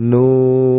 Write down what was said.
No